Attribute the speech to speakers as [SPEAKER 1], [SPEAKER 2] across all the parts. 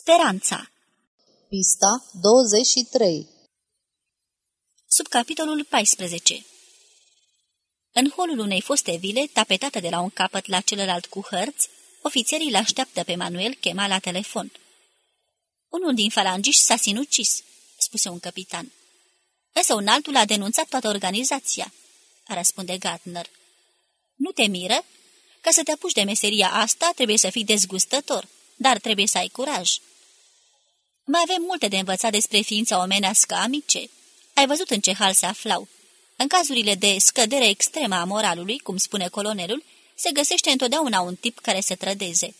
[SPEAKER 1] Speranța
[SPEAKER 2] Pista 23
[SPEAKER 1] Sub capitolul 14 În holul unei foste vile, tapetată de la un capăt la celălalt cu hărți, ofițerii îl așteaptă pe Manuel, chema la telefon. Unul din falangiști s-a sinucis, spuse un capitan. Însă un altul a denunțat toată organizația, răspunde Gartner. Nu te miră? Ca să te apuci de meseria asta, trebuie să fii dezgustător, dar trebuie să ai curaj. Mai avem multe de învățat despre ființa omenească amice. Ai văzut în ce hal se aflau. În cazurile de scădere extremă a moralului, cum spune colonelul, se găsește întotdeauna un tip care se trădeze.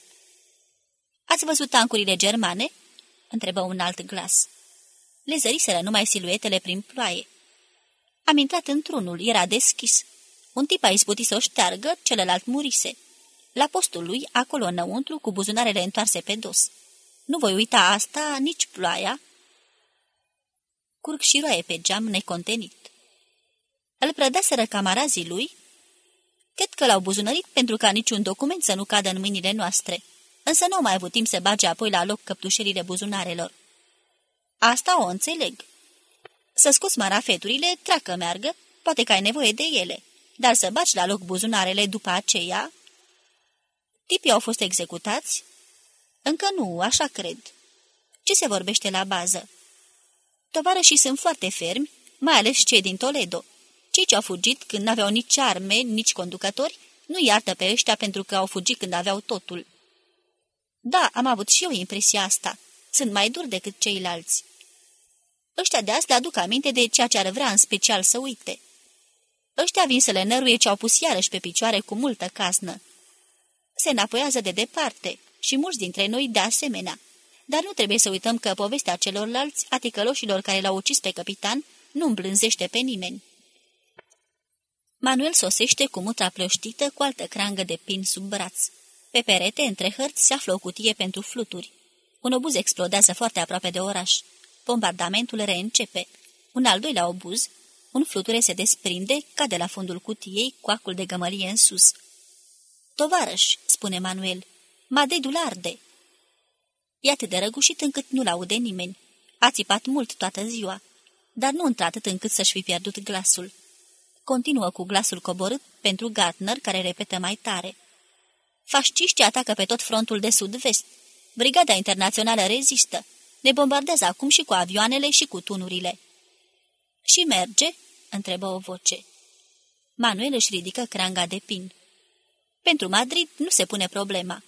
[SPEAKER 1] Ați văzut tancurile germane?" întrebă un alt glas. Le zăriseră numai siluetele prin ploaie. Am intrat într-unul, era deschis. Un tip a izbutit să o șteargă, celălalt murise. La postul lui, acolo înăuntru, cu buzunarele întoarse pe dos. Nu voi uita asta, nici ploaia. Curg și roaie pe geam necontenit. Îl prădaseră camarazii lui? Cred că l-au buzunărit pentru ca niciun document să nu cadă în mâinile noastre, însă nu au mai avut timp să bage apoi la loc căptușerile buzunarelor. Asta o înțeleg. Să scoți marafeturile, treacă meargă, poate că ai nevoie de ele, dar să baci la loc buzunarele după aceea... Tipii au fost executați? Încă nu, așa cred. Ce se vorbește la bază? Tovarășii sunt foarte fermi, mai ales cei din Toledo. Cei ce au fugit când n-aveau nici arme, nici conducători, nu iartă pe ăștia pentru că au fugit când aveau totul. Da, am avut și eu impresia asta. Sunt mai dur decât ceilalți. Ăștia de azi le aduc aminte de ceea ce ar vrea în special să uite. Ăștia vin să le năruie ce au pus iarăși pe picioare cu multă casnă. Se înapoiază de departe și mulți dintre noi de asemenea. Dar nu trebuie să uităm că povestea celorlalți, a ticăloșilor care l-au ucis pe capitan, nu îmblânzește pe nimeni. Manuel sosește cu mutra plăștită cu altă crangă de pin sub braț. Pe perete, între hărți, se află o cutie pentru fluturi. Un obuz explodează foarte aproape de oraș. Bombardamentul reîncepe. Un al doilea obuz, un fluture se desprinde, cade la fundul cutiei, cu acul de gămălie în sus. Tovarăș, spune Manuel, Madedul arde. E atât de răgușit încât nu-l aude nimeni. A țipat mult toată ziua, dar nu într-atât încât să-și fi pierdut glasul. Continuă cu glasul coborât pentru Gartner, care repetă mai tare. Fasciștii atacă pe tot frontul de sud-vest. Brigada internațională rezistă. Ne bombardează acum și cu avioanele și cu tunurile. Și merge?" întrebă o voce. Manuel își ridică cranga de pin. Pentru Madrid nu se pune problema.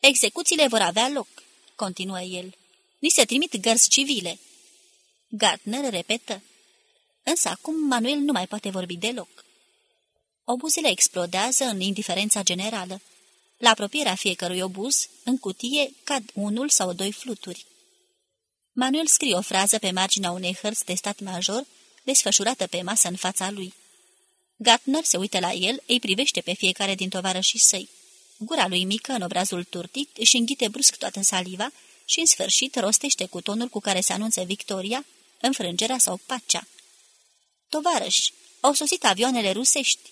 [SPEAKER 1] Execuțiile vor avea loc, continuă el. Ni se trimit gărzi civile. Gartner repetă. Însă acum Manuel nu mai poate vorbi deloc. Obuzele explodează în indiferența generală. La apropierea fiecărui obuz, în cutie, cad unul sau doi fluturi. Manuel scrie o frază pe marginea unei hărți de stat major, desfășurată pe masă în fața lui. Gartner se uită la el, îi privește pe fiecare din tovarășii săi. Gura lui mică, în obrazul turtit, își înghite brusc toată saliva și, în sfârșit, rostește cu tonul cu care se anunță victoria, înfrângerea sau pacea. Tovarăși, au sosit avioanele rusești.